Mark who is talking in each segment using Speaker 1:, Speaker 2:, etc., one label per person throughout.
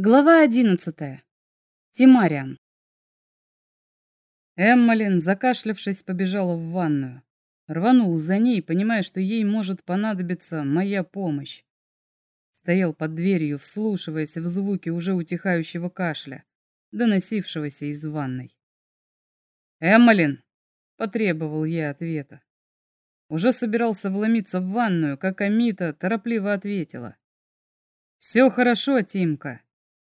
Speaker 1: Глава одиннадцатая. Тимариан. Эммалин, закашлявшись, побежала в ванную. Рванул за ней, понимая, что ей может понадобиться моя помощь. Стоял под дверью, вслушиваясь в звуки уже утихающего кашля, доносившегося из ванной. «Эммалин!» — потребовал я ответа. Уже собирался вломиться в ванную, как Амита торопливо ответила. «Все хорошо, Тимка!»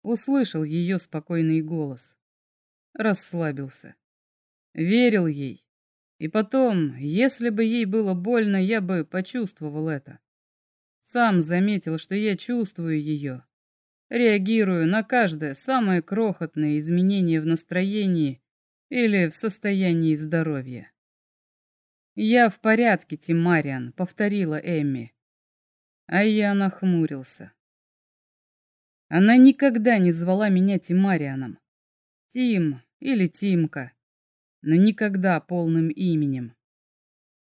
Speaker 1: Услышал ее спокойный голос. Расслабился. Верил ей. И потом, если бы ей было больно, я бы почувствовал это. Сам заметил, что я чувствую ее. Реагирую на каждое самое крохотное изменение в настроении или в состоянии здоровья. «Я в порядке, Тимариан», — повторила Эмми. А я нахмурился. Она никогда не звала меня Тимарианом. Тим или Тимка, но никогда полным именем.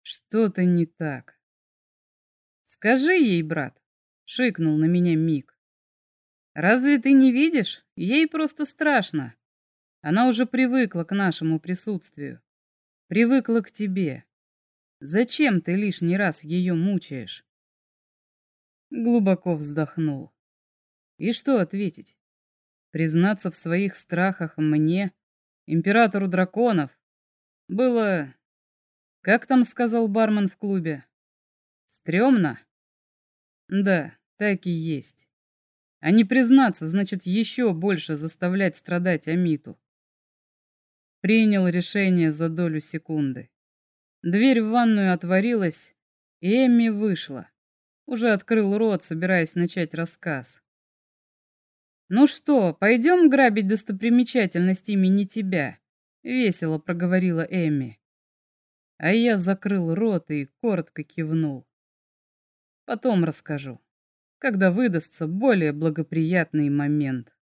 Speaker 1: Что-то не так. «Скажи ей, брат», — шикнул на меня Мик. «Разве ты не видишь? Ей просто страшно. Она уже привыкла к нашему присутствию. Привыкла к тебе. Зачем ты лишний раз ее мучаешь?» Глубоко вздохнул. И что ответить? Признаться в своих страхах мне, императору драконов, было... Как там сказал бармен в клубе? Стремно? Да, так и есть. А не признаться, значит, еще больше заставлять страдать Амиту. Принял решение за долю секунды. Дверь в ванную отворилась, и Эмми вышла. Уже открыл рот, собираясь начать рассказ. «Ну что, пойдем грабить достопримечательность имени тебя?» — весело проговорила Эми. А я закрыл рот и коротко кивнул. Потом расскажу, когда выдастся более благоприятный момент.